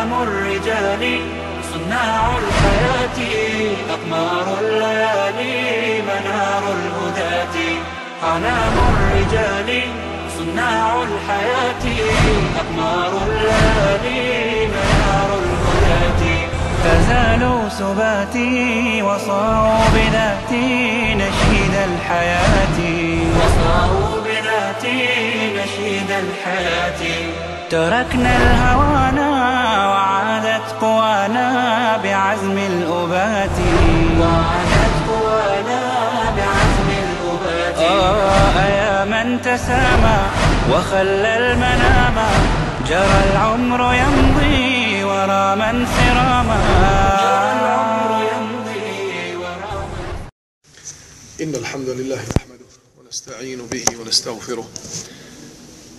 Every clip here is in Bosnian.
أعلام الرجال صناع الحياة أقمار الليالي منار الهداة. أعلام الرجال صناع الحياة أقمار الليالي منار الهداة. تزالوا سباتي وصاروا بذاتي نشيد الحياة. وصاروا بذاتي نشيد الحياة. تركنا الهوانا وعادت قوانا بعزم الأبات. وعادت قوانا بعزم الأبات. آه يا من تسامى وخلى المنام. جرى العمر يمضي ورا من سراما. جرى العمر يمضي ورا من إن الحمد لله نحمده ونستعين به ونستغفره.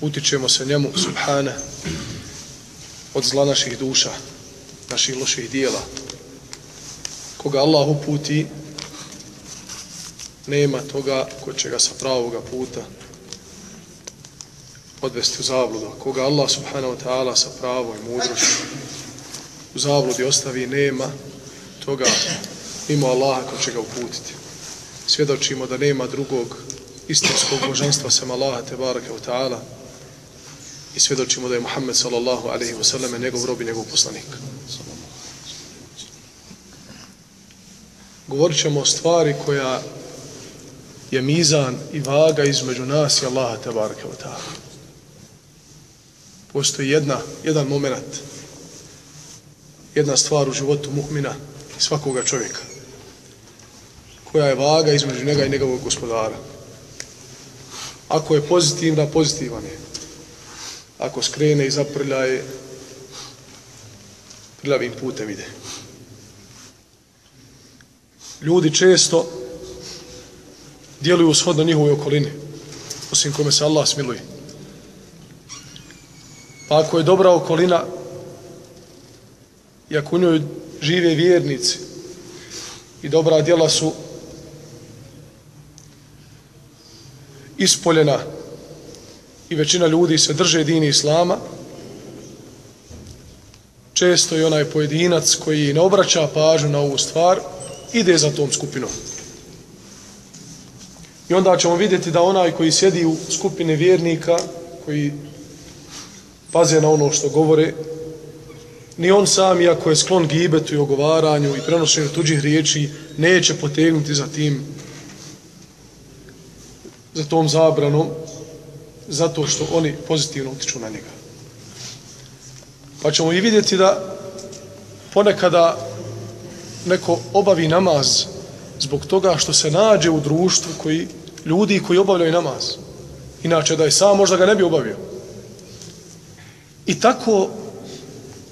Utičemo se njemu, subhana, od zla naših duša, naših loših dijela. Koga Allah uputi, nema toga ko će ga sa pravoga puta odvesti u zabludu. Koga Allah subhanahu wa ta'ala sa pravo i mudrošću u zabludi ostavi, nema toga mimo Allaha ko će ga uputiti svjedočimo da nema drugog istinskog božanstva sem Allaha te baraka wa ta'ala i svjedočimo da je Muhammed sallallahu alaihi wa sallam njegov rob i njegov poslanik. Govorit ćemo o stvari koja je mizan i vaga između nas i Allaha tabaraka wa ta'ala. Postoji jedna, jedan moment, jedna stvar u životu muhmina i svakoga čovjeka koja je vaga između njega i njegovog gospodara. Ako je pozitivna, pozitivan je. Ako skrene i zaprlja je, prljavim putem ide. Ljudi često djeluju shodno njihove okoline, osim kome se Allah smiluje. Pa ako je dobra okolina, i ako u njoj žive vjernici, i dobra djela su ispoljena i većina ljudi se drže dini Islama, često i onaj pojedinac koji ne obraća pažnju na ovu stvar, ide za tom skupinom. I onda ćemo vidjeti da onaj koji sjedi u skupine vjernika, koji paze na ono što govore, ni on sam, iako je sklon gibetu i ogovaranju i prenošenju tuđih riječi, neće potegnuti za tim za tom zabranom zato što oni pozitivno utiču na njega. Pa ćemo i vidjeti da ponekada neko obavi namaz zbog toga što se nađe u društvu koji ljudi koji obavljaju namaz. Inače da je sam možda ga ne bi obavio. I tako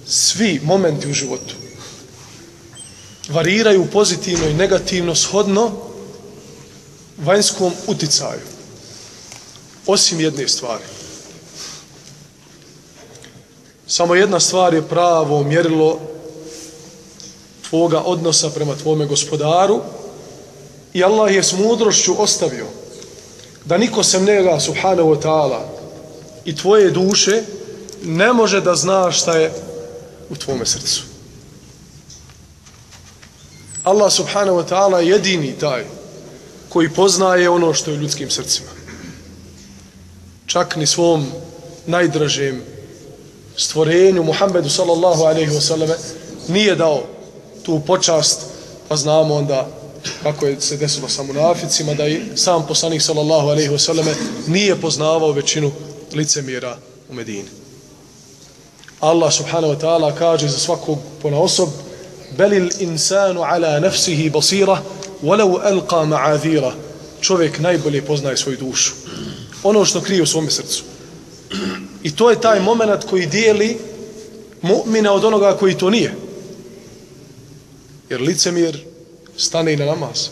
svi momenti u životu variraju pozitivno i negativno shodno vanjskom uticaju. Osim jedne stvari. Samo jedna stvar je pravo mjerilo tvoga odnosa prema tvome gospodaru i Allah je s mudrošću ostavio da niko sem njega subhanahu wa ta'ala i tvoje duše ne može da zna šta je u tvome srcu. Allah subhanahu wa ta'ala jedini taj koji poznaje ono što je u ljudskim srcima. Čak ni svom najdražem stvorenju Muhammedu sallallahu alaihi wa sallam nije dao tu počast pa znamo onda kako je se desilo sa munaficima da i sam poslanik sallallahu alaihi wa sallam nije poznavao većinu licemjera u Medini. Allah subhanahu wa ta'ala kaže za svakog pona osob belil insanu ala nafsihi basira walau alqa ma'adhira čovjek najbolje poznaje svoju dušu ono što krije u svom srcu i to je taj moment koji dijeli mu'mina od onoga koji to nije Jer licemjer stane i na namaz.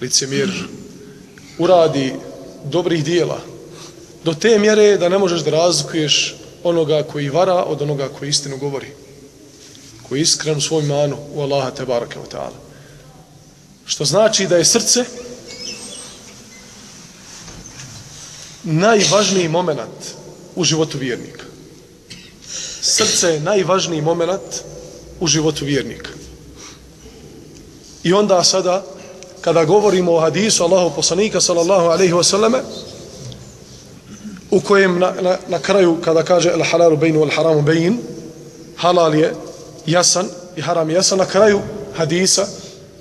Licemjer uradi dobrih dijela do te mjere da ne možeš da razlikuješ onoga koji vara od onoga koji istinu govori. Koji je iskren u svoj manu u Allaha te barake wa ta'ala. Što znači da je srce najvažniji moment u životu vjernika. Srce je najvažniji moment u životu vjernika. I onda sada, kada govorimo o hadisu Allahu poslanika, sallallahu alaihi wa sallame, u kojem na, na, na kraju, kada kaže el halalu bejnu, el haramu bejn, halal je jasan i haram je jasan, na kraju hadisa,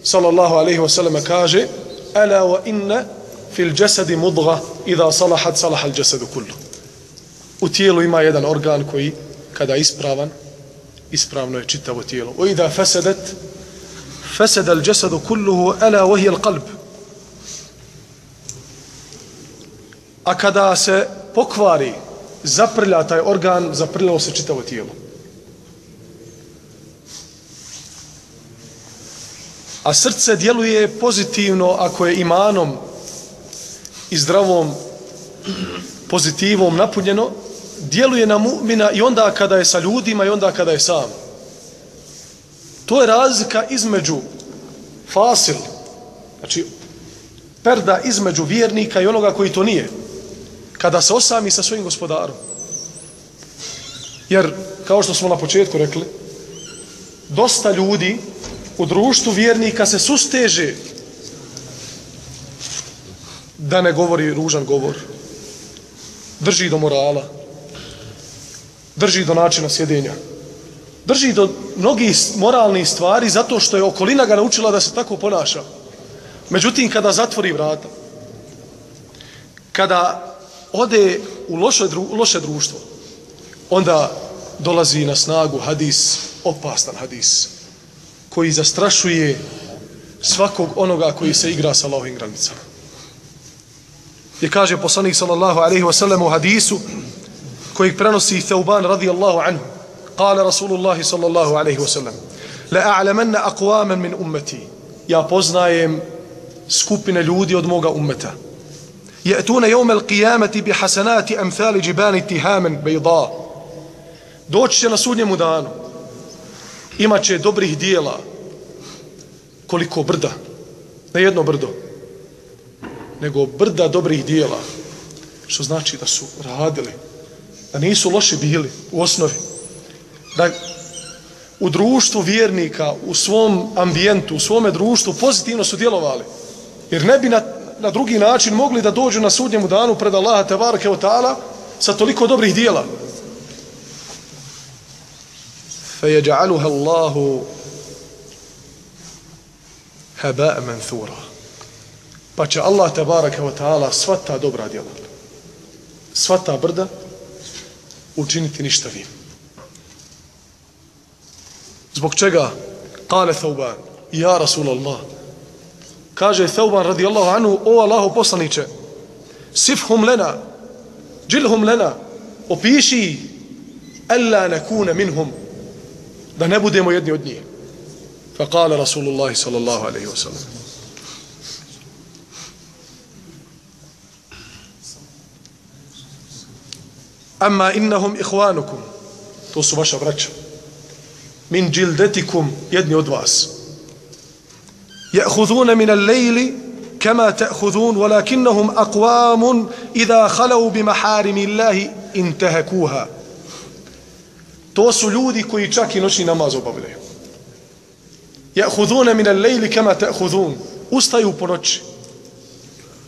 sallallahu alaihi wa sallame, kaže, ala wa inna fil jasadi mudgha idha salahat, salahal jasadu kullu. U tijelu ima jedan organ koji, kada je ispravan, ispravno je čitavo tijelo. wa idha fasadat, fasada al jasadu kulluhu, ala wa hiya al qalb. A kada se pokvari, zaprlja taj organ, zaprljalo se čitavo tijelo. A srce djeluje pozitivno ako je imanom i zdravom pozitivom napunjeno, djeluje na mu'mina i onda kada je sa ljudima i onda kada je sam. To je razlika između fasil, znači perda između vjernika i onoga koji to nije kada se osami sa svojim gospodarom. Jer, kao što smo na početku rekli, dosta ljudi u društvu vjernika se susteže da ne govori ružan govor. Drži do morala. Drži do načina sjedenja. Drži do mnogih moralnih stvari zato što je okolina ga naučila da se tako ponaša. Međutim, kada zatvori vrata, kada ode u loše, dru, loše društvo, onda dolazi na snagu hadis, opastan hadis, koji zastrašuje svakog onoga koji se igra sa Allahovim granicama Je kaže poslanik sallallahu alaihi wa sallam u hadisu kojeg prenosi Thauban radijallahu anhu. Kale Rasulullahi sallallahu alaihi wa sallam La a'lamanna aqwaman min ummati Ja poznajem skupine ljudi od moga ummeta يأتون يوم القيامة بحسنات أمثال جبال تهام بيضاء doći će na sudnjemu danu imat će dobrih dijela koliko brda ne jedno brdo nego brda dobrih dijela što znači da su radili da nisu loši bili u osnovi da u društvu vjernika u svom ambijentu u svome društvu pozitivno su djelovali jer ne bi na na drugi način mogli da dođu na sudnjemu danu pred Allaha tebareke Otala sa toliko dobrih dijela. Fe je Allahu manthura. Pa će Allah te baraka wa ta'ala sva ta dobra djela, sva ta brda učiniti ništa vi. Zbog čega? Kale Thauban, ja Rasulallah, kaže Thauban radijallahu anhu, o Allahu poslaniće, sifhum lena, džilhum lena, opiši, alla nakuna minhum, da ne budemo jedni od njih. Fa kale Rasulullah sallallahu alaihi wasallam. amma innahum ihvanukum to su vaša vraća min džildetikum jedni od vas. Ja'huzuna min al-lejli kama ta'huzun walakinnahum akvamun idha halau bi maharimi Allahi intahakuha. To su ljudi koji čak i noćni namaz obavljaju. Ja'huzuna min al-lejli kama ta'huzun ustaju po noći.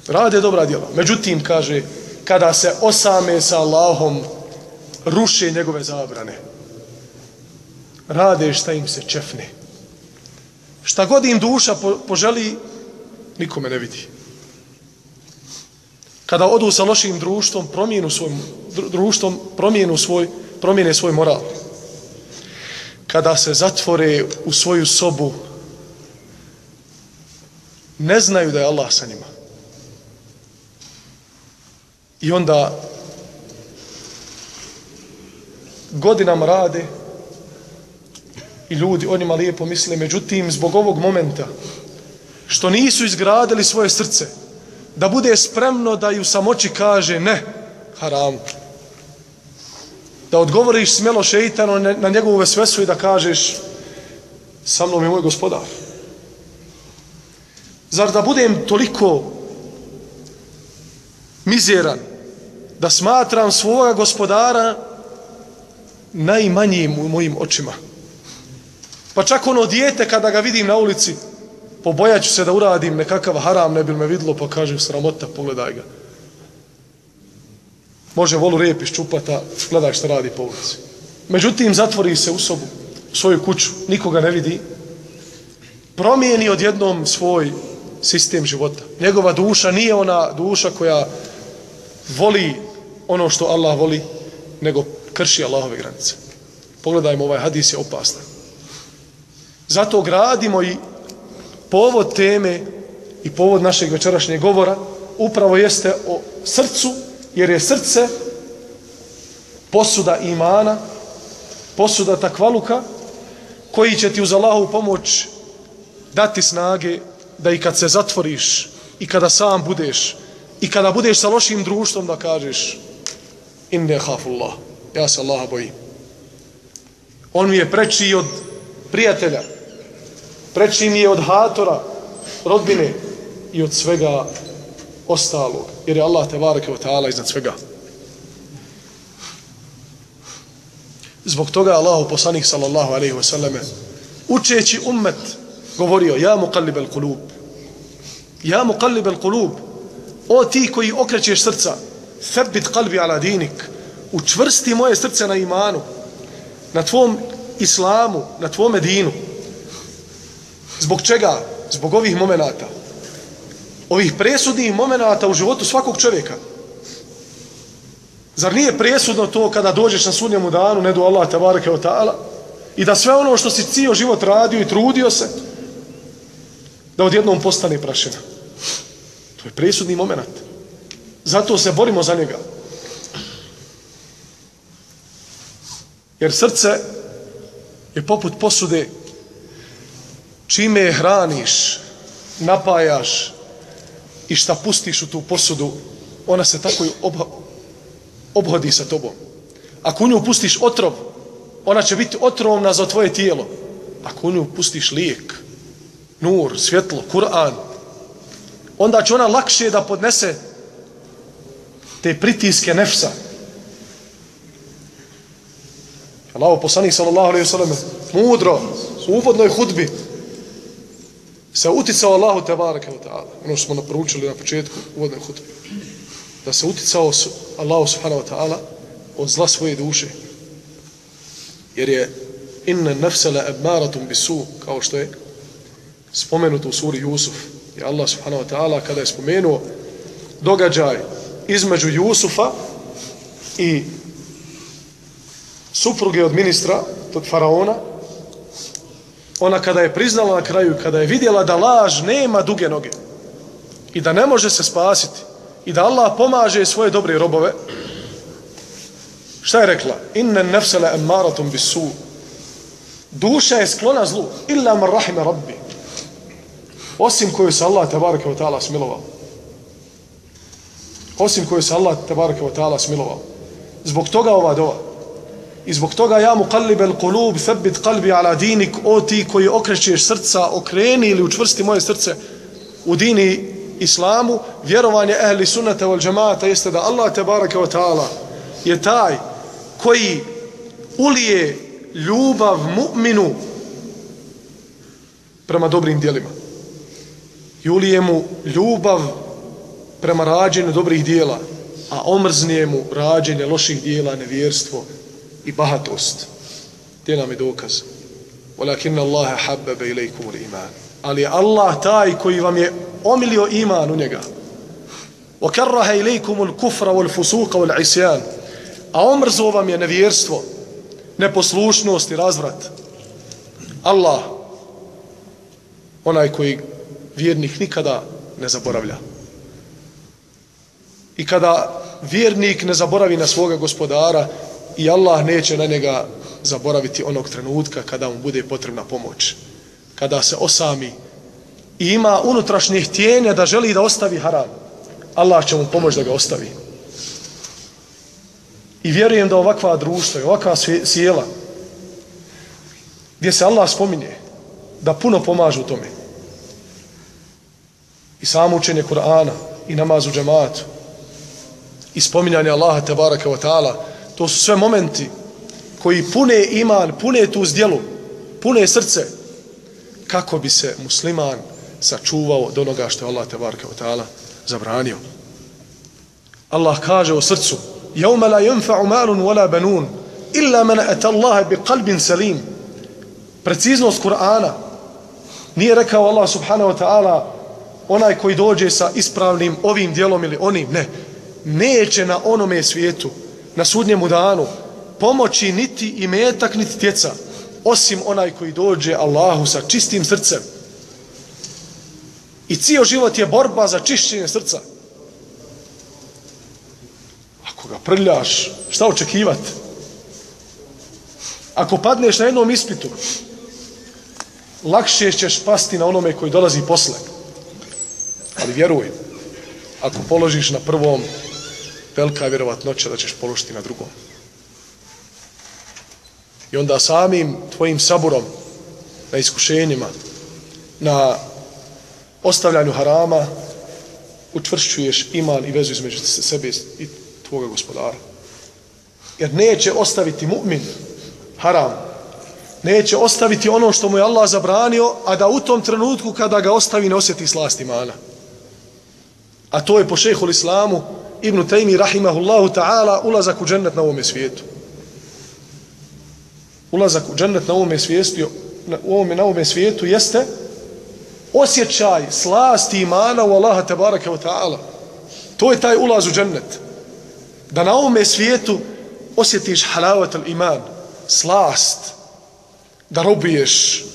Rade dobra djela. Međutim kaže kada se osame sa Allahom, ruše njegove zabrane. Rade šta im se čefne. Šta god im duša poželi, nikome ne vidi. Kada odu sa lošim društvom, promijenu svoj, društvom, promijenu svoj, promijene svoj moral. Kada se zatvore u svoju sobu, ne znaju da je Allah sa njima. I onda godinama rade i ljudi onima lijepo misle, međutim, zbog ovog momenta, što nisu izgradili svoje srce, da bude spremno da ju samoći kaže ne, haram. Da odgovoriš smjelo šeitanu na njegovu vesvesu i da kažeš sa mnom je moj gospodar. Zar da budem toliko mizeran da smatram svoga gospodara najmanjim u mojim očima. Pa čak ono dijete kada ga vidim na ulici, pobojaću se da uradim nekakav haram, ne bi me vidlo, pa kažem sramota, pogledaj ga. Može volu rep iščupata, gledaj što radi po ulici. Međutim, zatvori se u sobu, u svoju kuću, nikoga ne vidi, promijeni odjednom svoj sistem života. Njegova duša nije ona duša koja voli ono što Allah voli, nego krši Allahove granice. Pogledajmo, ovaj hadis je opastan. Zato gradimo i povod teme i povod našeg večerašnjeg govora upravo jeste o srcu, jer je srce posuda imana, posuda takvaluka, koji će ti uz Allahovu pomoć dati snage da i kad se zatvoriš i kada sam budeš i kada budeš sa lošim društvom da kažeš inne hafullah. Ja se Allaha bojim. On mi je preči od prijatelja. Preči mi je od hatora rodbine i od svega ostalog. Jer je Allah tebareke ta'ala iznad svega. Zbog toga Allahu poslanik sallallahu alaihi wa sallame učeći ummet govorio ja muqallib al qulub ja muqallib al qulub o ti koji okrećeš srca thabbit qalbi ala dinik. Učvrsti moje srce na imanu na tvom islamu na tvom dinu. Zbog čega? Zbog ovih momenata. Ovih presudnih momenata u životu svakog čovjeka. Zar nije presudno to kada dođeš na sudnjemu danu, ne do Allah te barake od ta'ala, i da sve ono što si cijel život radio i trudio se, da odjednom postane prašina. To je presudni moment. Zato se borimo za njega. Jer srce je poput posude čime je hraniš, napajaš i šta pustiš u tu posudu, ona se tako ob obhodi sa tobom. Ako u nju pustiš otrov, ona će biti otrovna za tvoje tijelo. Ako u nju pustiš lijek, nur, svjetlo, Kur'an, onda će ona lakše da podnese te pritiske nefsa. Allaho poslanik sallallahu alaihi sallam mudro u uvodnoj hudbi se uticao Allahu tebareke wa ta'ala. Ono što smo naporučili na početku uvodnoj hudbi. Da se uticao Allahu subhanahu wa ta'ala od zla svoje duše. Jer je inna nafsala abmaratum bisu kao što je spomenuto u suri Jusuf Je Allah subhanahu wa ta'ala kada je spomenuo događaj između Jusufa i supruge od ministra od faraona ona kada je priznala na kraju kada je vidjela da laž nema duge noge i da ne može se spasiti i da Allah pomaže svoje dobre robove šta je rekla? Inna nefsele emmaratum bisu. Duša je sklona zlu. Illa man rahima rabbi. Osim koju se Allah tebareke wa ta'ala smilovao. Osim koju se Allah tabaraka wa ta'ala smilovao. Zbog toga ova dova. I zbog toga ja mu kalib el kulub, thabbit kalbi ala dinik, o ti koji okrećeš srca, okreni ili učvrsti moje srce u dini islamu, vjerovanje ehli sunnata wal džemata jeste da Allah tabaraka wa ta'ala je taj koji ulije ljubav mu'minu prema dobrim dijelima i ulije mu ljubav prema rađenju dobrih dijela, a omrznije mu rađenje loših dijela, nevjerstvo i bahatost. Gdje nam je dokaz? Walakin Allahe habbebe ilaikum iman. Ali Allah taj koji vam je omilio iman u njega. وكره إليكم الكفر والفسوق والعصيان a omrzo vam je nevjerstvo neposlušnost i razvrat Allah onaj koji vjernik nikada ne zaboravlja. I kada vjernik ne zaboravi na svoga gospodara i Allah neće na njega zaboraviti onog trenutka kada mu bude potrebna pomoć. Kada se osami i ima unutrašnje htjenja da želi da ostavi haram. Allah će mu pomoći da ga ostavi. I vjerujem da ovakva društva i ovakva sjela gdje se Allah spominje da puno pomažu u tome. I samo učenje Kur'ana i namaz u džematu i spominjanje Allaha te baraka wa ta'ala to su sve momenti koji pune iman, pune tu zdjelu, pune srce kako bi se musliman sačuvao do onoga što je Allah te baraka wa ta'ala zabranio. Allah kaže u srcu يَوْمَ لَا يَنْفَعُ مَالٌ وَلَا بَنُونَ إِلَّا مَنَ أَتَ اللَّهَ بِقَلْبٍ سَلِيمٍ Preciznost Kur'ana nije rekao Allah subhanahu wa ta'ala onaj koji dođe sa ispravnim ovim dijelom ili onim, ne. Neće na onome svijetu, na sudnjemu danu, pomoći niti i metak, niti tjeca, osim onaj koji dođe Allahu sa čistim srcem. I cijel život je borba za čišćenje srca. Ako ga prljaš, šta očekivati? Ako padneš na jednom ispitu, lakše ćeš pasti na onome koji dolazi posle. Ali vjeruj, ako položiš na prvom, velika je vjerovatnoća da ćeš položiti na drugom. I onda samim tvojim saburom na iskušenjima, na ostavljanju harama, učvršćuješ iman i vezu između sebe i tvoga gospodara. Jer neće ostaviti mu'min haram. Neće ostaviti ono što mu je Allah zabranio, a da u tom trenutku kada ga ostavi ne osjeti slast imana. A to je po šehu islamu Ibn Taymi rahimahullahu ta'ala ulazak u džennet na ovome svijetu. Ulazak u džennet na ovome svijetu, na ovome, na ovome svijetu jeste osjećaj slasti imana u Allaha tabaraka wa ta'ala. To je taj ulaz u džennet. Da na ovome svijetu osjetiš halavat al iman, slast, da robiješ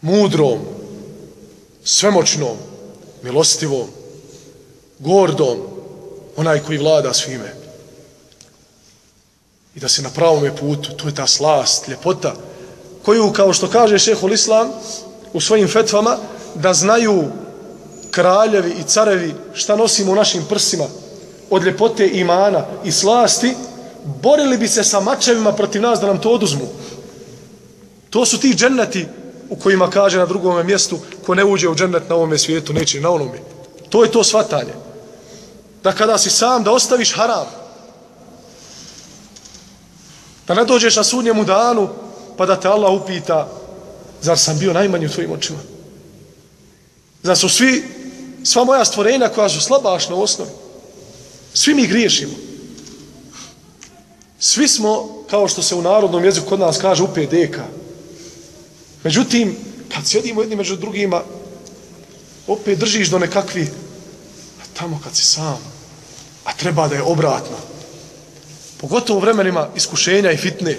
mudrom, svemoćnom, milostivom, gordom, onaj koji vlada svime. I da se na pravom putu, to je ta slast, ljepota, koju, kao što kaže šehol Islam u svojim fetvama, da znaju kraljevi i carevi šta nosimo u našim prsima od ljepote imana i slasti, borili bi se sa mačevima protiv nas da nam to oduzmu. To su ti dženneti u kojima kaže na drugom mjestu ko ne uđe u džennet na ovome svijetu, neće na onome. To je to svatanje. Da kada si sam, da ostaviš haram. Da ne dođeš na sudnjemu danu, pa da te Allah upita, zar sam bio najmanji u tvojim očima? Zar su svi, sva moja stvorenja koja su slabašna u osnovi? Svi mi griješimo. Svi smo, kao što se u narodnom jeziku kod nas kaže, UPDK. Međutim, kad sjedimo jedni među drugima, opet držiš do nekakvih tamo kad si sam, a treba da je obratno. Pogotovo u vremenima iskušenja i fitne,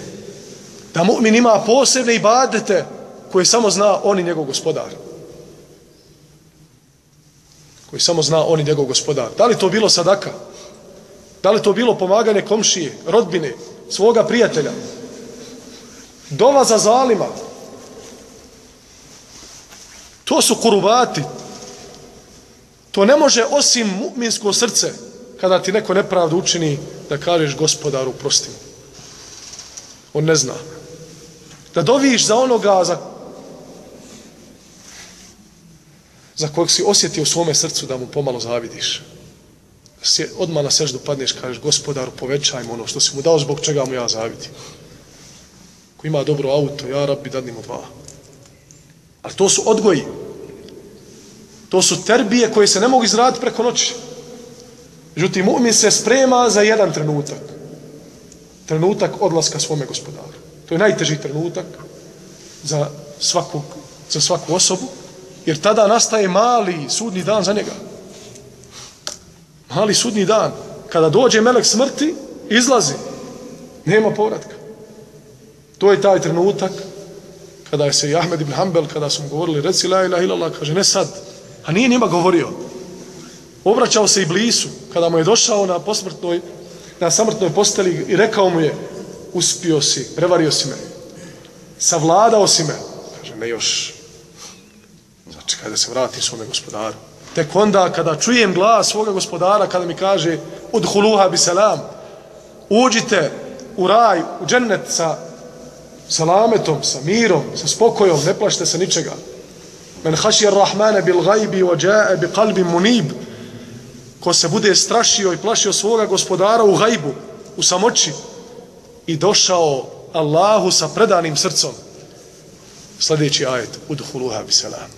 da mu'min ima posebne ibadete koje samo zna on i njegov gospodar. Koji samo zna on i njegov gospodar. Da li to bilo sadaka? Da li to bilo pomaganje komšije, rodbine, svoga prijatelja? Dova za zalima, To su kurubati. To ne može osim mu'minsko srce kada ti neko nepravdu učini da kažeš gospodaru prosti. On ne zna. Da doviš za onoga za za kojeg si osjetio u svome srcu da mu pomalo zavidiš. Se, odmah na seždu padneš kažeš gospodaru povećaj mu ono što si mu dao zbog čega mu ja zavidim. Ko ima dobro auto, ja rabbi dadni mu dva. Ali to su odgoji. To su terbije koje se ne mogu izraditi preko noći. Međutim, mu'min se sprema za jedan trenutak. Trenutak odlaska svome gospodaru. To je najteži trenutak za svaku, za svaku osobu, jer tada nastaje mali sudni dan za njega. Mali sudni dan. Kada dođe melek smrti, izlazi. Nema povratka. To je taj trenutak kada je se i Ahmed ibn Hanbel, kada su mu govorili, reci la ilaha illallah, kaže, ne sad, a nije njima govorio. Obraćao se i blisu, kada mu je došao na posmrtnoj, na samrtnoj posteli i rekao mu je, uspio si, prevario si me, savladao si me. Kaže, ne još. Znači, kada se vrati svome gospodaru. Tek onda, kada čujem glas svoga gospodara, kada mi kaže, udhuluha bi selam, uđite u raj, u džennet sa salametom, sa mirom, sa spokojom, ne plašite se ničega. Men haši rahmane bil gajbi wa džae bi kalbi munib, ko se bude strašio i plašio svoga gospodara u gajbu, u samoći, i došao Allahu sa predanim srcom. Sljedeći ajet, udhuluha biselam.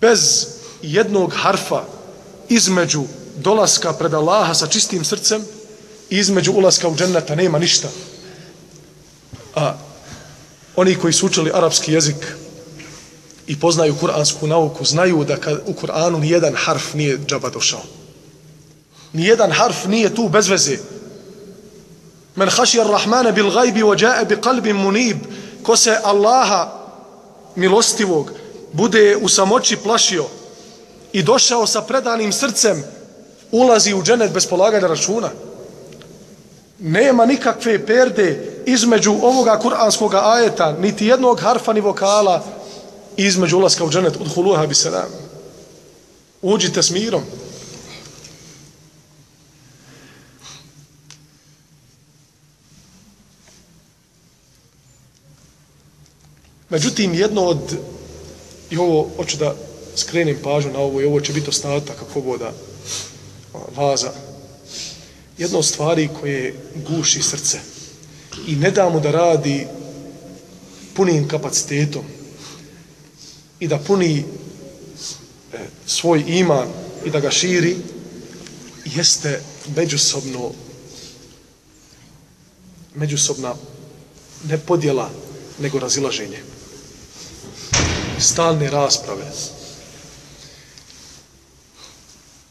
Bez jednog harfa između dolaska pred Allaha sa čistim srcem i između ulaska u dženneta nema ništa. A oni koji su učili arapski jezik i poznaju kuransku nauku, znaju da kad u Kur'anu nijedan harf nije džaba došao. Nijedan harf nije tu bez veze. Men haši ar-Rahmane bil gajbi wa bi kalbim munib ko se Allaha milostivog bude u samoći plašio i došao sa predanim srcem ulazi u dženet bez polaganja računa. Nema nikakve perde između ovoga kuranskog ajeta, niti jednog harfa ni vokala između ulaska u dženet od huluha bi selam. Uđite s mirom. Međutim, jedno od, i ovo hoću da skrenem pažu na ovo, i ovo će biti ostatak kako voda vaza, jedno od stvari koje guši srce i ne damo da radi punim kapacitetom i da puni e, svoj iman i da ga širi, jeste međusobno međusobna ne podjela, nego razilaženje. Stalne rasprave.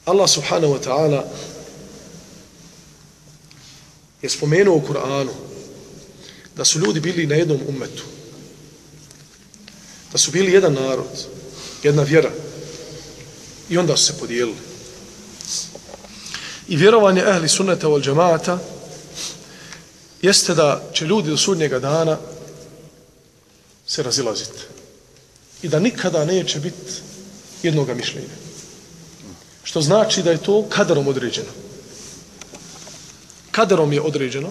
Allah subhanahu wa ta'ala je spomenuo u Kur'anu da su ljudi bili na jednom umetu. Da su bili jedan narod, jedna vjera. I onda su se podijelili. I vjerovanje ehli sunneta vol džemata jeste da će ljudi do sudnjega dana se razilaziti. I da nikada neće biti jednoga mišljenja. Što znači da je to kaderom određeno. Kaderom je određeno.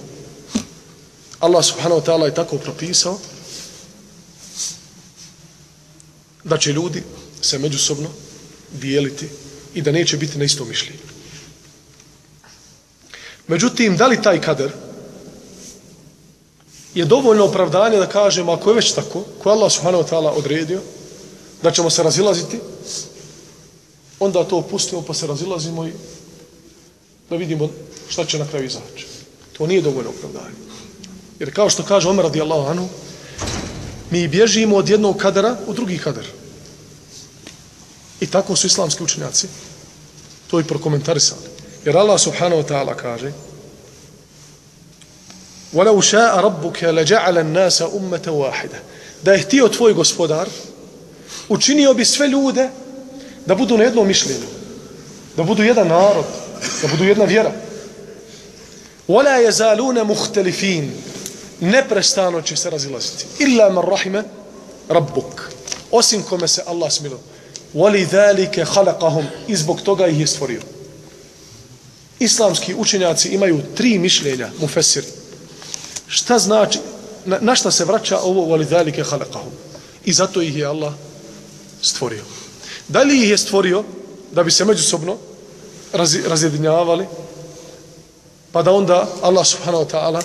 Allah subhanahu wa ta'ala je tako propisao da će ljudi se međusobno dijeliti i da neće biti na isto mišljenje. Međutim, da li taj kader je dovoljno opravdanje da kažemo ako je već tako, ko Allah subhanahu wa ta'ala odredio, da ćemo se razilaziti, onda to opustimo pa se razilazimo i da vidimo šta će na kraju izaći. To nije dovoljno opravdanje. Jer kao što kaže Omer radijallahu anhu, mi bježimo od jednog kadera u drugi kader. I tako su islamski učenjaci to i prokomentarisali. Jer Allah subhanahu wa ta'ala kaže وَلَوْ شَاءَ رَبُّكَ لَجَعَلَ النَّاسَ أُمَّةَ وَاحِدَ Da je htio tvoj gospodar, učinio bi sve ljude da budu na jednom mišljenju, da budu jedan narod, da budu jedna vjera. وَلَا يَزَالُونَ مُخْتَلِفِينَ neprestano će se razilaziti. Illa man rahime rabbuk. Osim kome se Allah smilo. Wali dhalike halakahum. I zbog toga ih je stvorio. Islamski učenjaci imaju tri mišljenja, mufesir. Šta znači, na, na šta se vraća ovo wali dhalike halakahum? I zato ih je Allah stvorio. Da li ih je stvorio da bi se međusobno razjedinjavali pa da onda Allah subhanahu wa ta'ala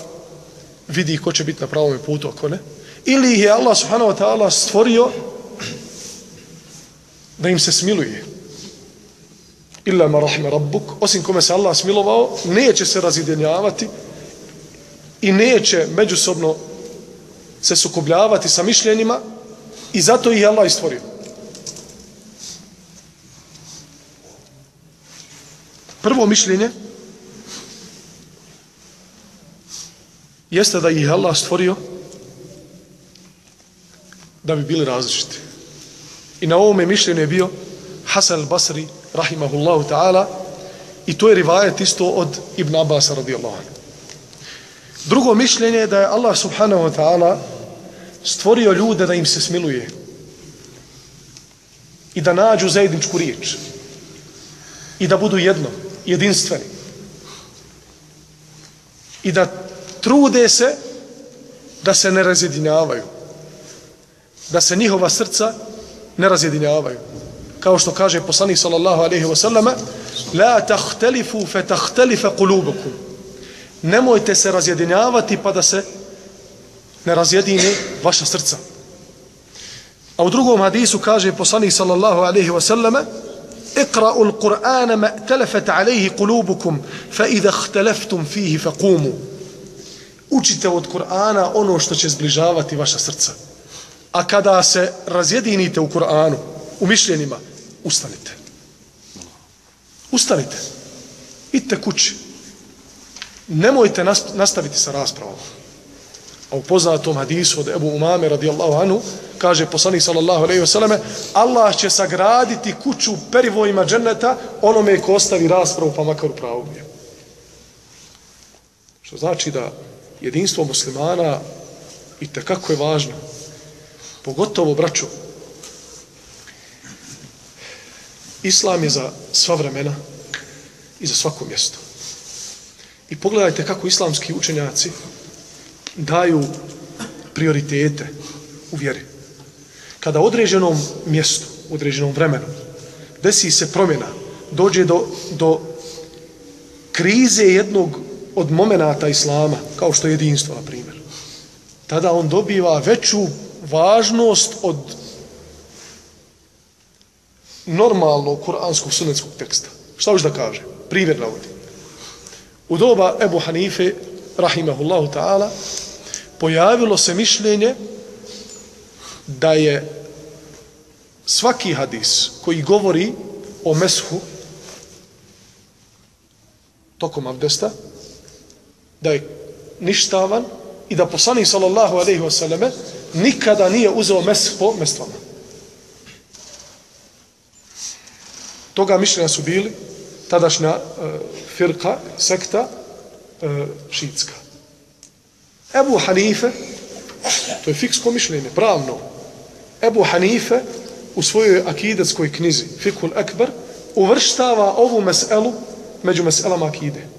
vidi ko će biti na pravom putu, ako ne? Ili ih je Allah subhanahu wa ta'ala stvorio da im se smiluje. Illa ma rahme rabbuk, osim kome se Allah smilovao, neće se razjedinjavati i neće međusobno se sukobljavati sa mišljenjima i zato ih je Allah stvorio. Prvo mišljenje jeste da ih Allah stvorio da bi bili različiti. I na ovome mišljenju je bio Hasan al-Basri, rahimahullahu ta'ala, i to je rivajet isto od Ibn Abbas radijallahu anhu. Drugo mišljenje je da je Allah subhanahu wa ta'ala stvorio ljude da im se smiluje i da nađu zajedničku riječ i da budu jedno, jedinstveni i da trude se da se ne razjedinjavaju da se njihova srca ne razjedinjavaju kao što kaže poslanik sallallahu alejhi ve selleme la tahtalifu fa tahtalifa qulubukum nemojte se razjedinjavati pa da se ne razjedine vaša srca a u drugom hadisu kaže poslanik sallallahu alejhi ve selleme اقرأوا القرآن ما ائتلفت عليه قلوبكم فإذا اختلفتم فيه فقوموا Učite od Kur'ana ono što će zbližavati vaša srca. A kada se razjedinite u Kur'anu, u mišljenima, ustanite. Ustanite. Idite kući. Nemojte nastaviti sa raspravom. A u poznatom hadisu od Ebu Umame radijallahu anhu, kaže poslanik sallallahu alaihi wa sallame, Allah će sagraditi kuću perivojima dženeta onome ko ostavi raspravu pa makar u pravu Što znači da jedinstvo muslimana i kako je važno. Pogotovo, braćo, Islam je za sva vremena i za svako mjesto. I pogledajte kako islamski učenjaci daju prioritete u vjeri. Kada određenom mjestu, određenom vremenu, desi se promjena, dođe do, do krize jednog od momenata Islama, kao što je jedinstvo, na primjer, tada on dobiva veću važnost od normalnog kuranskog sunetskog teksta. Šta už da kaže? Primjer navodi. U doba Ebu Hanife, rahimahullahu ta'ala, pojavilo se mišljenje da je svaki hadis koji govori o meshu tokom abdesta, da je ništavan i da poslanik sallallahu alejhi ve selleme nikada nije uzeo mes po mestvama. Toga mišljenja su bili tadašnja e, firka, sekta e, šiitska. Ebu Hanife, to je fiksko mišljenje, pravno, Ebu Hanife u svojoj akidetskoj knjizi Fikul Ekber uvrštava ovu meselu među meselama akide.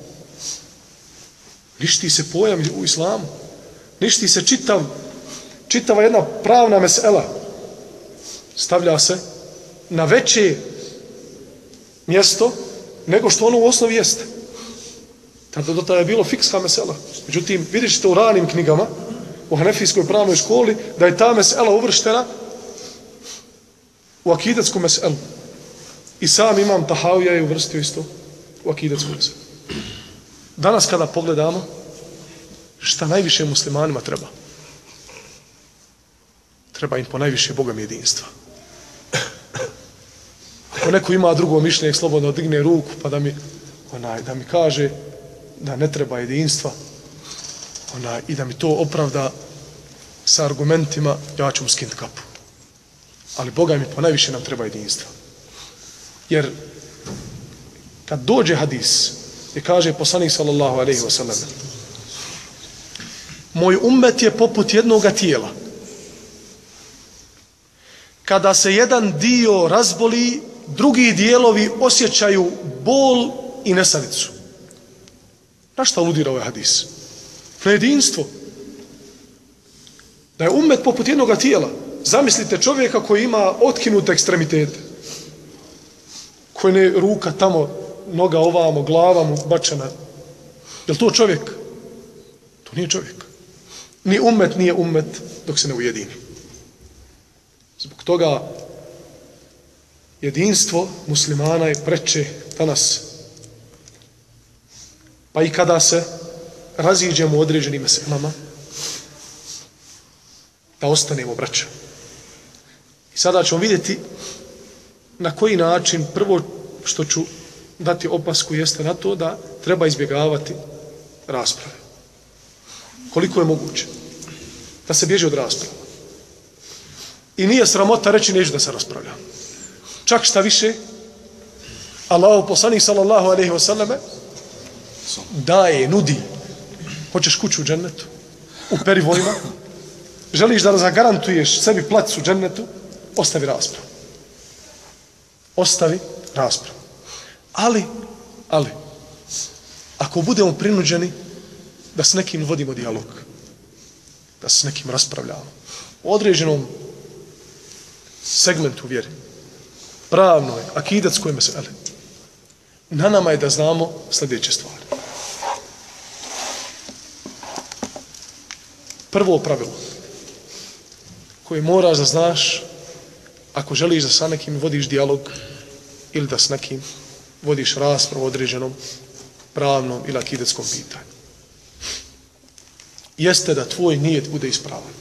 Ništi se pojam u islamu. Ništi se čitav, čitava jedna pravna mesela. Stavlja se na veće mjesto nego što ono u osnovi jeste. Tada do tada je bilo fikska mesela. Međutim, vidiš to u ranim knjigama, u Hanefijskoj pravnoj školi, da je ta mesela uvrštena u akidetsku meselu. I sam imam Tahavija je uvrstio isto u akidetsku meselu. Danas kada pogledamo šta najviše muslimanima treba. Treba im po najviše Boga jedinstva. Ako neko ima drugo mišljenje, slobodno digne ruku pa da mi, onaj, da mi kaže da ne treba jedinstva onaj, i da mi to opravda sa argumentima, ja ću mu skint kapu. Ali Boga mi po najviše nam treba jedinstva. Jer kad dođe hadis i kaže poslanik sallallahu alaihi wa sallam moj ummet je poput jednog tijela. Kada se jedan dio razboli, drugi dijelovi osjećaju bol i nesavicu. Na šta ludira ovaj hadis? Na jedinstvo. Da je ummet poput jednog tijela. Zamislite čovjeka koji ima otkinute ekstremitete. Koji ne ruka tamo, noga ovamo, glava mu bačena. Je to čovjek? To nije čovjek. Ni ummet nije ummet dok se ne ujedini. Zbog toga jedinstvo muslimana je preče danas. Pa i kada se raziđemo određenim meselama, da ostanemo braća. I sada ćemo vidjeti na koji način prvo što ću dati opasku jeste na to da treba izbjegavati rasprave. Koliko je moguće da se bježi od rasprava. I nije sramota reći neću da se raspravlja. Čak šta više, Allaho poslanik sallallahu alaihi wa sallame daje, nudi Hoćeš kuću u džennetu? U perivojima? Želiš da zagarantuješ sebi plac u džennetu? Ostavi raspravu. Ostavi raspravu. Ali, ali, ako budemo prinuđeni da s nekim vodimo dijalog, da s nekim raspravljamo, u određenom segmentu vjeri, pravnoj, akidatskoj mesele, na nama je da znamo sljedeće stvari. Prvo pravilo koje moraš da znaš ako želiš da sa nekim vodiš dijalog ili da s nekim vodiš raspravu određenom pravnom ili akidetskom pitanju. Jeste da tvoj nijet bude ispravan.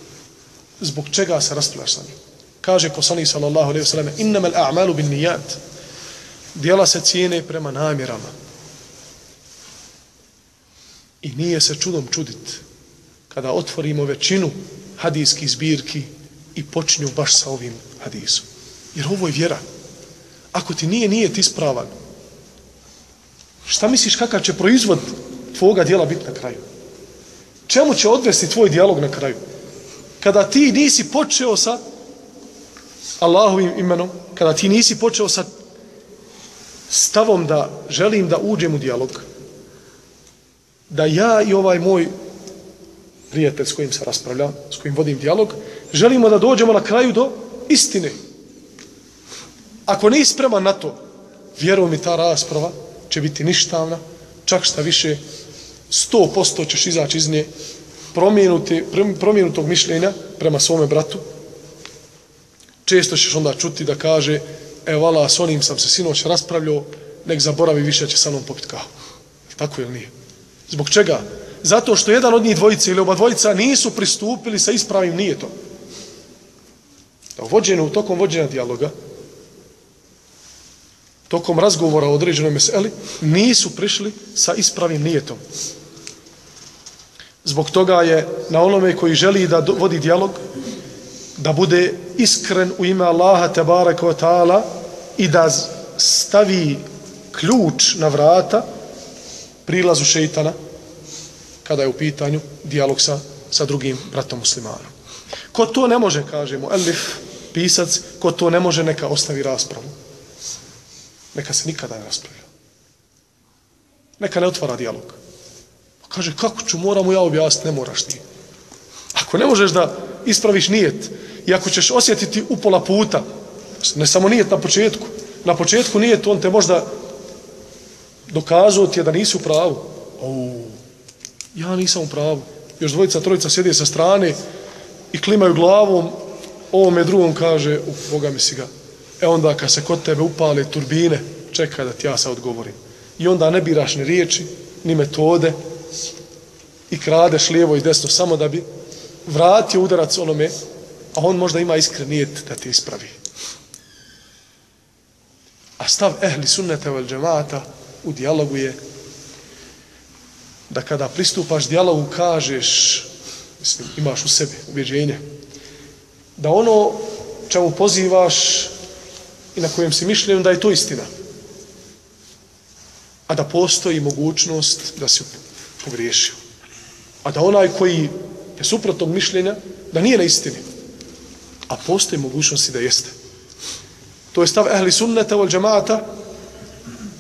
Zbog čega se raspravljaš sa njim? Kaže poslanik sallallahu alejhi ve sellem: "Innamal a'malu binniyat." Djela se cijene prema namjerama. I nije se čudom čudit kada otvorimo većinu hadijskih zbirki i počinju baš sa ovim hadisom. Jer ovo je vjera. Ako ti nije nije ispravan, šta misliš kakav će proizvod tvoga dijela biti na kraju? Čemu će odvesti tvoj dijalog na kraju? Kada ti nisi počeo sa Allahovim imenom, kada ti nisi počeo sa stavom da želim da uđem u dijalog, da ja i ovaj moj prijatelj s kojim se raspravljam, s kojim vodim dijalog, želimo da dođemo na kraju do istine. Ako nisi spreman na to, vjerujem mi ta rasprava će biti ništavna, čak šta više, sto posto ćeš izaći iz nje, promijenuti, promijenutog mišljenja prema svome bratu. Često ćeš onda čuti da kaže, evo vala, s onim sam se sinoć raspravljao, nek zaboravi više će sa mnom popit kahu. Tako ili nije? Zbog čega? Zato što jedan od njih dvojice ili oba dvojica nisu pristupili sa ispravim nijetom. Da vođenu, tokom vođenja dijaloga, tokom razgovora o određenoj meseli, nisu prišli sa ispravim nijetom. Zbog toga je na onome koji želi da vodi dijalog, da bude iskren u ime Allaha tebara ve ta'ala i da stavi ključ na vrata prilazu šeitana kada je u pitanju dijalog sa, sa drugim bratom muslimanom. Ko to ne može, kažemo, Elif, pisac, ko to ne može, neka ostavi raspravu. Neka se nikada ne raspravlja. Neka ne otvara dijalog. Pa kaže, kako ću, moram mu ja objasniti, ne moraš ti. Ako ne možeš da ispraviš nijet, i ako ćeš osjetiti upola puta, ne samo nijet na početku, na početku nijet, on te možda dokazao ti je da nisi u pravu. O, ja nisam u pravu. Još dvojica, trojica sjedi sa strane i klimaju glavom, ovome drugom kaže, u Boga mi si ga. E onda kad se kod tebe upale turbine, čekaj da ti ja sad odgovorim. I onda ne biraš ni riječi, ni metode i kradeš lijevo i desno samo da bi vratio udarac onome, a on možda ima iskren nijet da ti ispravi. A stav ehli sunnete vel džemata u dijalogu je da kada pristupaš dijalogu kažeš, mislim, imaš u sebi ubjeđenje, da ono čemu pozivaš i na kojem si mišljen da je to istina. A da postoji mogućnost da si pogriješio. A da onaj koji je suprotnog mišljenja, da nije na istini. A postoji mogućnosti da jeste. To je stav ehli sunneta vol džemata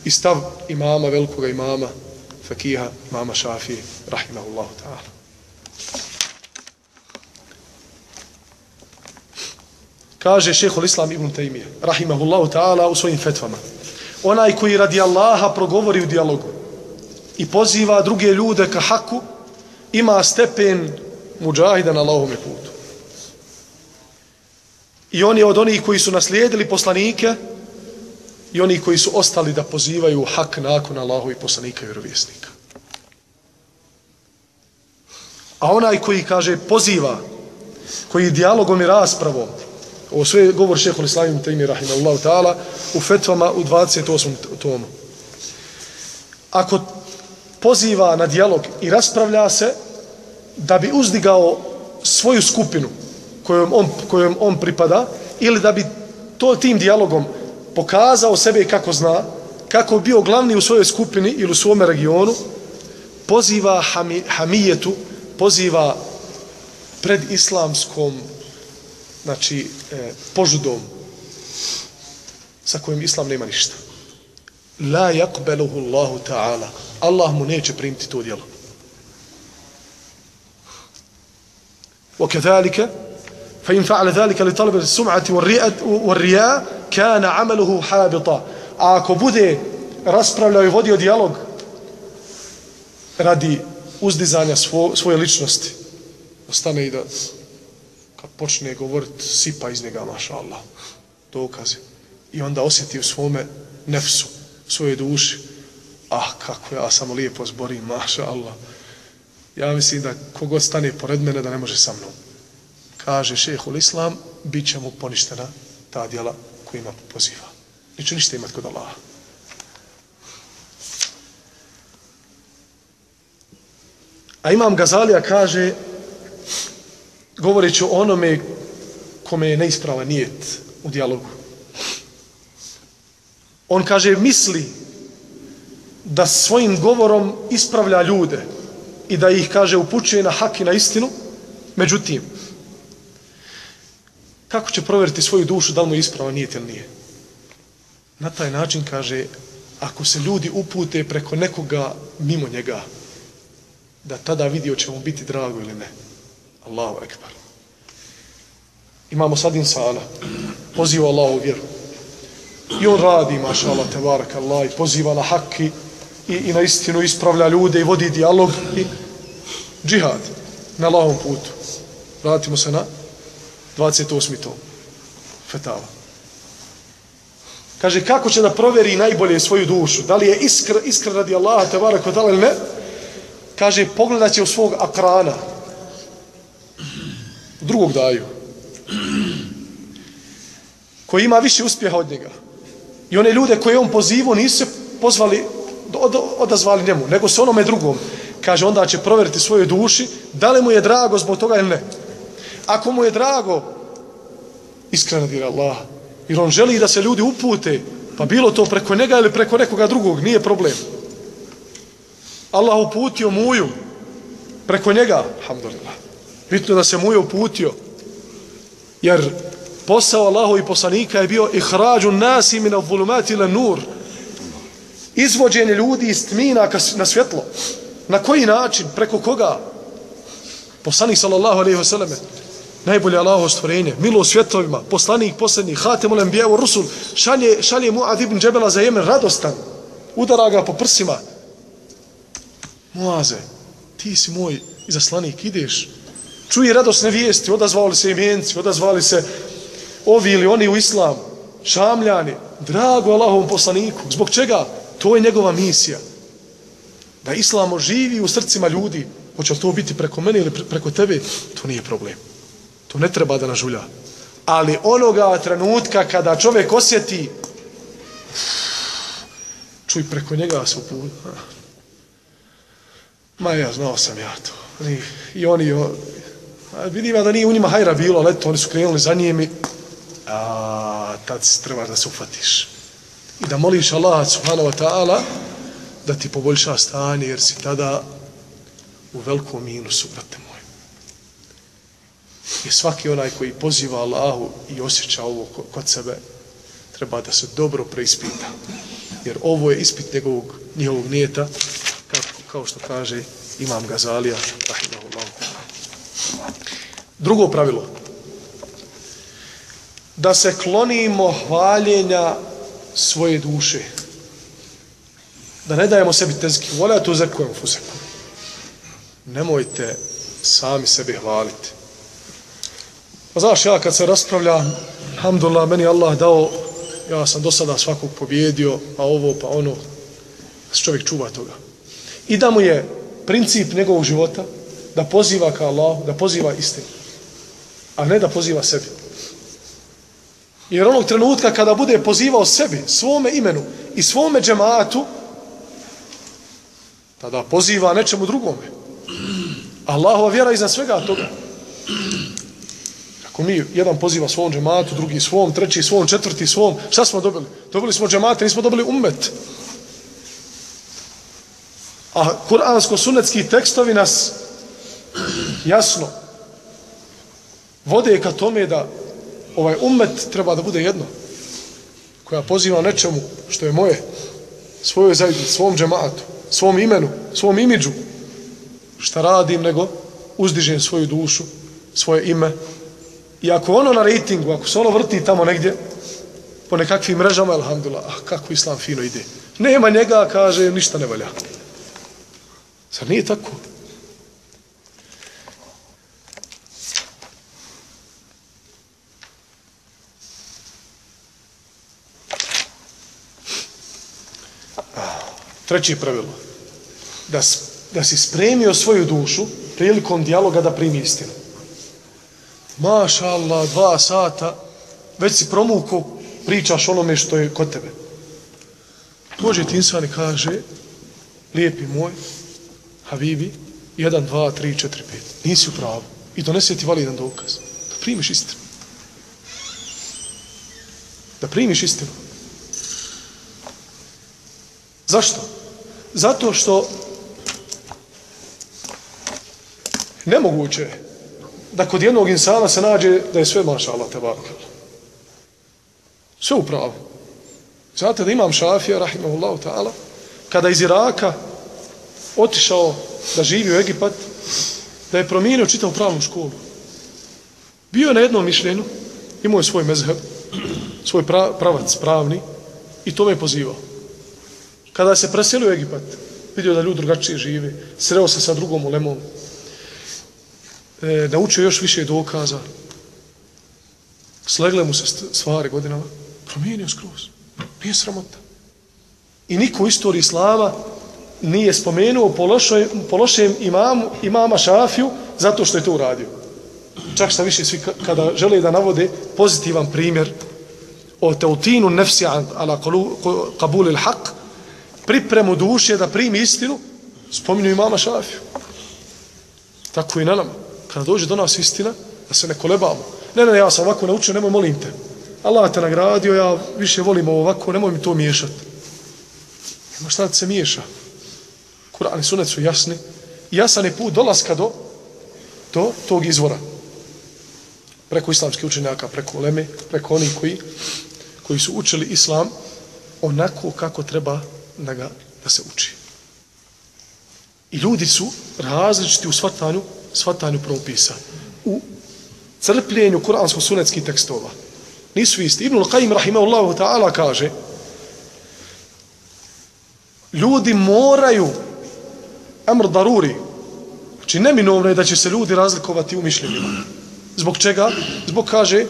i stav imama, velikoga imama, fakiha, imama šafije, rahimahullahu ta'ala. Kaže šehol Islam ibn Taymije, rahimahullahu ta'ala, u svojim fetvama. Onaj koji radi Allaha progovori u dijalogu i poziva druge ljude ka haku, ima stepen muđahida na Allahome putu. I on je od onih koji su naslijedili poslanike i oni koji su ostali da pozivaju hak nakon Allahovi poslanika i vjerovjesnika. A onaj koji kaže poziva, koji dijalogom i raspravom Ovo sve je govor šeho Lislavim Tejmi Rahimahullahu ta'ala u fetvama u 28. tomu. Ako poziva na dijalog i raspravlja se da bi uzdigao svoju skupinu kojom on, kojom on pripada ili da bi to tim dijalogom pokazao sebe kako zna, kako bio glavni u svojoj skupini ili u svome regionu, poziva hami, hamijetu, poziva pred islamskom znači, e, požudom sa kojim islam nema ništa. La yakbeluhu Allahu ta'ala. Allah mu neće primiti to djelo. وكذلك فإن فعل ذلك لطلب السمعة والرياء كان عمله حابطا a ako bude raspravljao i vodio dijalog radi uzdizanja svo, svoje ličnosti ostane i da kad počne govorit, sipa iz njega maša Allah dokaze i onda osjeti u svome nefsu svoje duši ah kako ja samo lijepo zborim maša Allah ja mislim da kogod stane pored mene da ne može sa mnom. Kaže šehul islam bit će mu poništena ta djela kojima poziva. Neće ništa imat kod Allaha. A imam Gazalija kaže govoreći o onome kome je neisprava nijet u dijalogu on kaže misli da svojim govorom ispravlja ljude i da ih, kaže, upućuje na hak i na istinu. Međutim, kako će provjeriti svoju dušu, da li mu je isprava, nijet ili nije? Na taj način, kaže, ako se ljudi upute preko nekoga mimo njega, da tada vidi će mu biti drago ili ne. Allahu ekbar. Imamo sad insana, poziva Allah u vjeru. I on radi, maša Allah, tebarak Allah, i poziva na haki, i, i na istinu ispravlja ljude i vodi dijalog i džihad na lahom putu. Vratimo se na 28. tom. Fetava. Kaže, kako će da proveri najbolje svoju dušu? Da li je iskr, iskr radi Allaha, tebarak Allah, ili ne? Kaže, pogledat će u svog akrana. Drugog daju. Koji ima više uspjeha od njega. I one ljude koje on pozivu nisu se pozvali od, odazvali njemu, nego se onome drugom. Kaže, onda će provjeriti svoje duši, da li mu je drago zbog toga ili ne. Ako mu je drago, iskreno dira Allah, jer on želi da se ljudi upute, pa bilo to preko njega ili preko nekoga drugog, nije problem. Allah uputio muju preko njega, alhamdulillah. Bitno da se mu je uputio, jer posao Allahu i poslanika je bio ihrađu nasi min avulumati ila nur, izvođenje ljudi iz tmina na svjetlo. Na koji način? Preko koga? Poslanik sallallahu alaihi wasallam najbolje Allaho stvorenje, milo svjetovima, poslanik posljednji, hatem ulem bijevo rusul, šalje, šalje Muad ibn Džebela za Jemen radostan, udara ga po prsima. Muaze, ti si moj izaslanik, ideš, čuje radosne vijesti, odazvali se imenci, odazvali se ovi ili oni u islam, šamljani, drago Allahovom poslaniku, zbog čega? To je njegova misija. Da islam oživi u srcima ljudi. Hoće li to biti preko mene ili preko tebe? To nije problem. To ne treba da nažulja. Ali onoga trenutka kada čovjek osjeti čuj preko njega se put. Ma ja, znao sam ja to. I oni, Vidim ja da nije u njima hajra bilo, ali eto, oni su krenuli za njimi. A, tad trebaš da se ufatiš i da moliš Allah subhanahu wa ta'ala da ti poboljša stanje jer si tada u velikom minusu, brate moj. I svaki onaj koji poziva Allahu i osjeća ovo kod sebe treba da se dobro preispita. Jer ovo je ispit njegovog, njihovog nijeta kao, kao što kaže Imam Gazalija rahim. Drugo pravilo da se klonimo hvaljenja svoje duše. Da ne dajemo sebi tezki. Vola tu zekujem fuseku. Nemojte sami sebi hvaliti. Pa znaš, ja kad se raspravlja, alhamdulillah, meni Allah dao, ja sam do sada svakog pobjedio, pa ovo, pa ono, da čovjek čuva toga. I da mu je princip njegovog života da poziva ka Allahu, da poziva istinu, a ne da poziva sebi. Jer onog trenutka kada bude pozivao sebi, svome imenu i svome džematu, tada poziva nečemu drugome. Allahova vjera iznad svega toga. Ako mi jedan poziva svom džematu, drugi svom, treći svom, četvrti svom, šta smo dobili? Dobili smo džemate, nismo dobili ummet. A kuransko-sunetski tekstovi nas jasno vode ka tome da ovaj umet treba da bude jedno koja poziva nečemu što je moje svojoj zajednici, svom džematu svom imenu, svom imidžu šta radim nego uzdižem svoju dušu svoje ime i ako ono na rejtingu ako se ono vrti tamo negdje po nekakvim mrežama, alhamdulillah, ah, kako islam fino ide. Nema njega, kaže, ništa ne valja. Zar nije tako? Treći pravilo. Da, da si spremio svoju dušu prilikom dijaloga da primi istinu. Maša Allah, dva sata, već si promuko, pričaš onome što je kod tebe. Dođe ti insan i kaže, lijepi moj, Habibi, 1, 2, 3, 4, 5. Nisi u pravu. I donese ti validan dokaz. Da primiš istinu. Da primiš istinu. Zašto? Zato što nemoguće je da kod jednog insana se nađe da je sve maša Allah te. Sve u pravu. Znate da imam šafija, rahimahullahu ta'ala, kada iz Iraka otišao da živi u Egipat, da je promijenio čitav pravnu školu. Bio je na jednom mišljenju, imao je svoj mezheb, svoj pravac pravni i to me je pozivao. Kada se preselio u Egipat, vidio da ljudi drugačije žive, sreo se sa drugom ulemom, e, naučio još više dokaza, slegle mu se stvari godinama, promijenio skroz. Nije sramota. I niko u istoriji Islama nije spomenuo po, lošoj, po lošem imamu, imama Šafiju zato što je to uradio. Čak šta više svi kada žele da navode pozitivan primjer o teutinu nefsi ala kabul il haq pripremu duše da primi istinu spominju imama Šafiju. Tako i na nama. Kada dođe do nas istina, da se ne kolebamo. Ne, ne, ja sam ovako naučio, nemoj molim te. Allah te nagradio, ja više volim ovo ovako, nemoj mi to miješati. Ima šta da se miješa? Kur'an i sunet su jasni. Jasan je put dolaska do, do tog izvora. Preko islamskih učenjaka, preko leme, preko onih koji, koji su učili islam onako kako treba da, ga, da se uči. I ljudi su različiti u svatanju, svatanju propisa. U crpljenju kuransko-sunetskih tekstova nisu isti. Ibnul Qaim, rahimahullahu ta'ala kaže ljudi moraju amr daruri znači neminovno je da će se ljudi razlikovati u mišljenjima. Zbog čega? Zbog kaže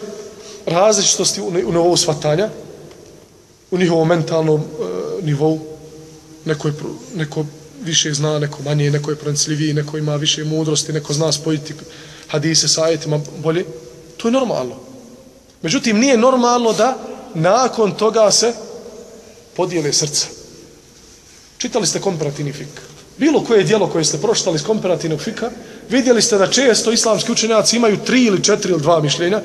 različitosti u nivou svatanja u njihovom mentalnom uh, nivou neko, je, neko više zna, neko manje, neko je pronicljiviji, neko ima više mudrosti, neko zna spojiti hadise sa ajetima bolje. To je normalno. Međutim, nije normalno da nakon toga se podijele srca. Čitali ste komparativni fik. Bilo koje dijelo koje ste proštali iz komparativnog fika, vidjeli ste da često islamski učenjaci imaju tri ili četiri ili dva mišljenja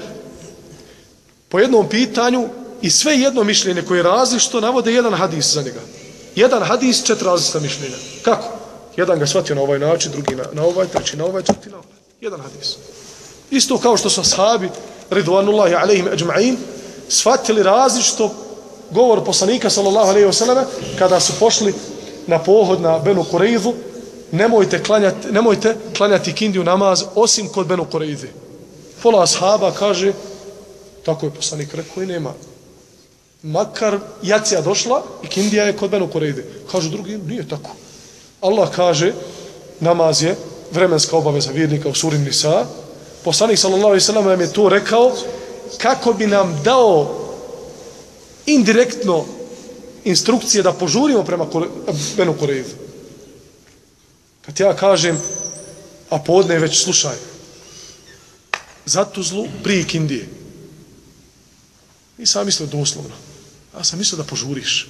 po jednom pitanju i sve jedno mišljenje koje je različito navode jedan hadis za njega. Jedan hadis, četiri različita mišljenja. Kako? Jedan ga shvatio na ovaj način, drugi na, na ovaj, treći na ovaj, četiri na ovaj. Jedan hadis. Isto kao što su ashabi ridvanullahi alaihim ajma'in shvatili različito govor poslanika sallallahu alaihi wa sallam kada su pošli na pohod na Benu Kureizu nemojte klanjati, nemojte klanjati kindiju namaz osim kod Benu Kureize pola ashaba kaže tako je poslanik rekao i nema makar jacija došla i kindija je kod Benu Kureize kažu drugi nije tako Allah kaže namaz je vremenska obaveza vjernika u suri Nisa poslanik sallallahu alejhi ve sellem nam je to rekao kako bi nam dao indirektno instrukcije da požurimo prema Benu Koreju. Kad ja kažem, a podne već slušaj, za tu zlu prije sam Nisam mislio doslovno. Ja sam mislio da požuriš.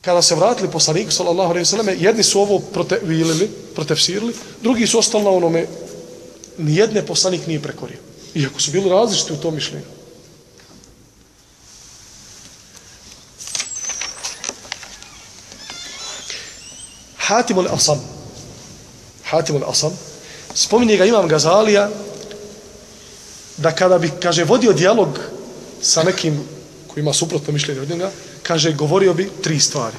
Kada se vratili poslaniku, sallallahu alaihi sallam, jedni su ovo protevilili, protefsirili, drugi su ostali na onome nijedne poslanik nije prekorio. Iako su bili različiti u tom mišljenju. Hatim al-Asam. Hatim al-Asam. Spominje ga Imam Gazalija da kada bi, kaže, vodio dijalog sa nekim ima suprotno mišljenje od njega, kaže, govorio bi tri stvari.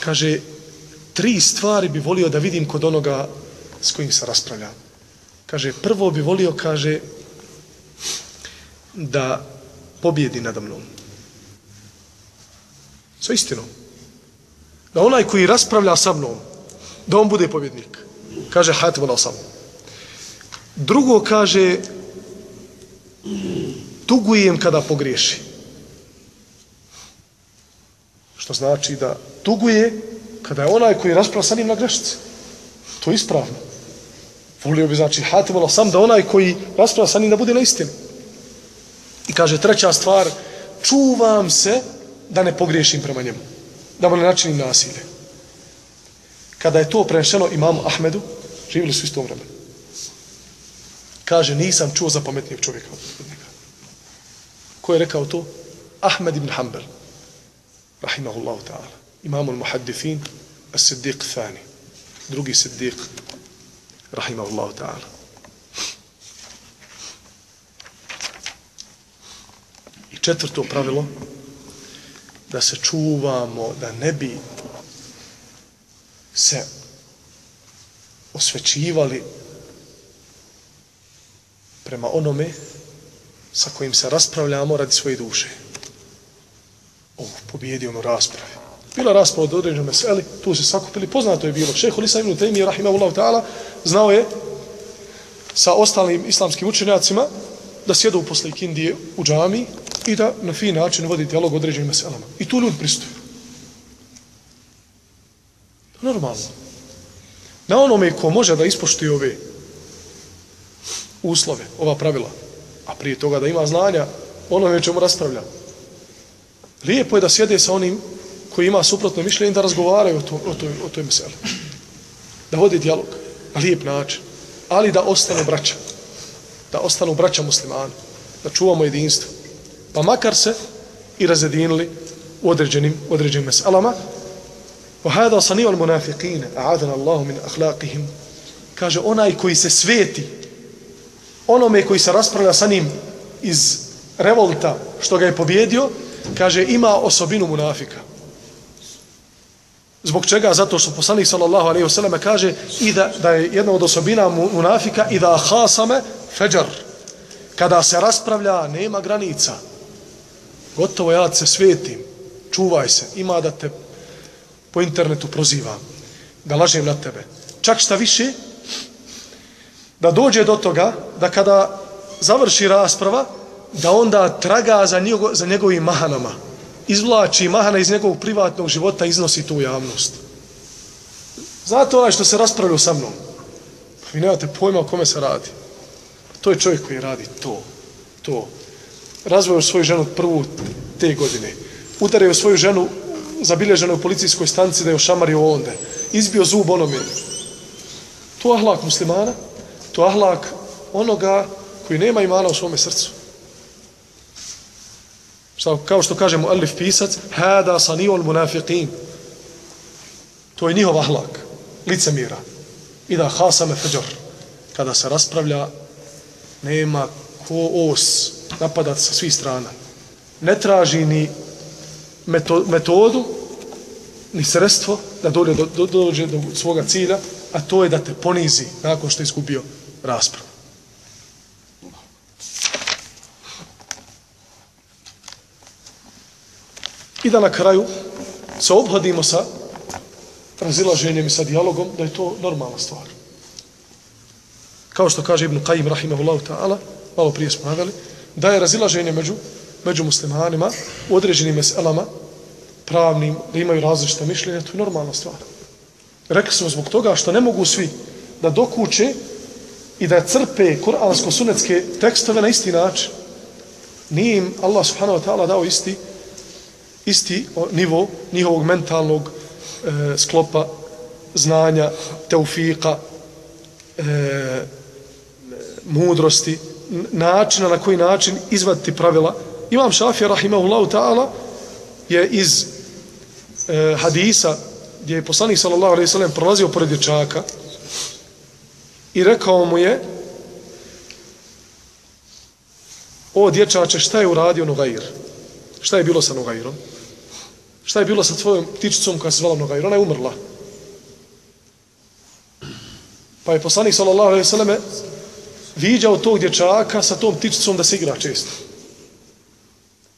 Kaže, tri stvari bi volio da vidim kod onoga s kojim se raspravlja. Kaže, prvo bi volio, kaže, da pobjedi nada mnom. Sa istinom. Da onaj koji raspravlja sa mnom, da on bude pobjednik. Kaže Hatim al sam. Drugo kaže, tugujem kada pogriješi. Što znači da tuguje kada je onaj koji raspravlja sa njim na grešci. To je ispravno. Volio bi znači Hatim sam da onaj koji raspravlja sa njim da bude na istinu. I kaže treća stvar, čuvam se da ne pogriješim prema njemu. Da mu ne načinim nasilje. Kada je to prenešeno imamu Ahmedu, živjeli su istom vremenu. Kaže, nisam čuo za pametnijeg čovjeka. Ko je rekao to? Ahmed ibn Hanbel. Rahimahullahu ta'ala. Imamul muhaddithin, as-siddiq thani. Drugi siddiq. Rahimahullahu ta'ala. I četvrto pravilo da se čuvamo da ne bi se osvećivali prema onome sa kojim se raspravljamo radi svoje duše. O, pobjedio mu rasprave. Bila rasprava od određenom meseli, tu se sakupili, poznato je bilo. Šeho Lisa ibn Taymi, rahimahullahu ta'ala, znao je sa ostalim islamskim učenjacima da sjedu posle ikindije u džami i da na fin način vodi dijalog određenim meselama. I tu ljudi pristuju. Normalno. Na onome ko može da ispoštuje ove uslove, ova pravila, a prije toga da ima znanja, onome čemu raspravlja. Lijepo je da sjede sa onim koji ima suprotno mišljenje da razgovaraju o, to, o, toj, o toj meseli. Da vodi dialog na lijep način. Ali da ostane braća. Da ostanu braća muslimani. Da čuvamo jedinstvo pa makar se i razjedinili u određenim, određenim mesalama. وهذا صنيع المنافقين أعاذنا الله من أخلاقهم kaže onaj koji se sveti onome koji se raspravlja sa njim iz revolta što ga je pobjedio kaže ima osobinu munafika. Zbog čega? Zato što poslanik sallallahu alejhi ve selleme kaže i da, da je jedna od osobina munafika i da hasame feđar kada se raspravlja nema granica. Gotovo ja se svetim, čuvaj se, ima da te po internetu prozivam, da lažem na tebe. Čak šta više, da dođe do toga, da kada završi rasprava, da onda traga za, njego, za njegovim mahanama, izvlači mahana iz njegovog privatnog života, iznosi tu javnost. Znate onaj što se raspravljaju sa mnom? Vi nemate pojma o kome se radi. To je čovjek koji radi to, to, razvojao svoju ženu prvu te godine. Udario svoju ženu zabilježeno u policijskoj stanci da je ošamario onda. Izbio zub onome. To ahlak muslimana, to ahlak onoga koji nema imana u svome srcu. Šta, kao što kažemo Alif pisac, hada saniol munafiqin. To je njihov ahlak, lice mira. I da hasame feđor. Kada se raspravlja, nema ko os napadat sa svih strana. Ne traži ni metodu, ni sredstvo da dođe do, do, dođe do svoga cilja, a to je da te ponizi nakon što je izgubio raspravu. I da na kraju se obhodimo sa razilaženjem i sa dijalogom, da je to normalna stvar. Kao što kaže Ibn Qajim, rahimahullahu ta'ala, malo prije smo naveli, da je razilaženje među, među muslimanima u određenim meselama pravnim, da imaju različite mišljenja, to je normalna stvar. Rekli smo zbog toga što ne mogu svi da dokuće i da crpe kuransko-sunetske tekstove na isti način. Nije im Allah subhanahu wa ta'ala dao isti, isti nivo njihovog mentalnog e, sklopa znanja, teufika, e, mudrosti, načina na koji način izvaditi pravila. Imam Šafija, rahimahullahu ta'ala, je iz e, hadisa gdje je poslanik sallallahu alejhi ve sellem prolazio pored dječaka i rekao mu je o dječače šta je uradio Nugajir šta je bilo sa Nugajrom šta je bilo sa tvojom ptičicom koja se zvala Nugajir ona je umrla. Pa je poslanik sallallahu alejhi ve selleme viđao tog dječaka sa tom ptičicom da se igra često.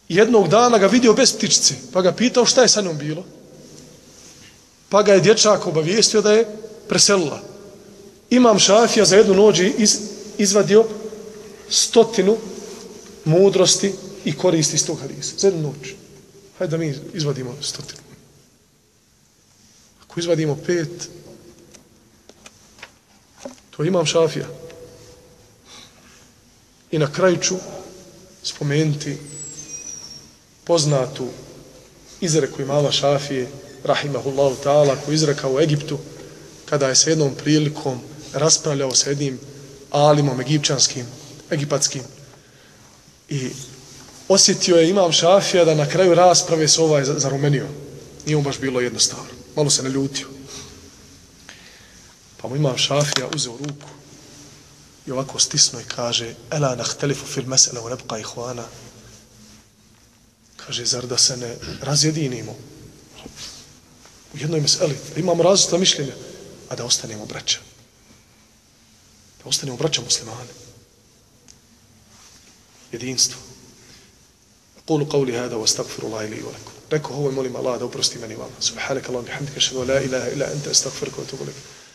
Jednog dana ga vidio bez ptičice, pa ga pitao šta je sa njom bilo. Pa ga je dječak obavijestio da je preselila. Imam šafija za jednu noć iz, izvadio stotinu mudrosti i koristi iz tog hadisa. Za jednu noć. Hajde da mi izvadimo stotinu. Ako izvadimo pet, to imam šafija. I na kraju ću spomenuti poznatu izreku imama Šafije, rahimahullahu ta'ala, koju izrekao u Egiptu, kada je sa jednom prilikom raspravljao sa jednim alimom egipćanskim, egipatskim. I osjetio je imam Šafija da na kraju rasprave se ovaj zarumenio. Nije mu baš bilo jednostavno. Malo se naljutio. Pa mu imam Šafija uzeo ruku i ovako stisno i kaže Ela nahtelifu fil mesele u nebqa ihvana Kaže, zar da se ne razjedinimo u jednoj meseli, da imamo različita mišljenja, a da ostanemo braća. Da ostanemo braća muslimane. Jedinstvo. Kulu qavli hada wa stagfiru la ili ulaku. Rekao, ovo molim Allah da uprosti meni vama. Subhanak Allah, bihamdika, šedu la ilaha ila anta, stakfirka, wa tubu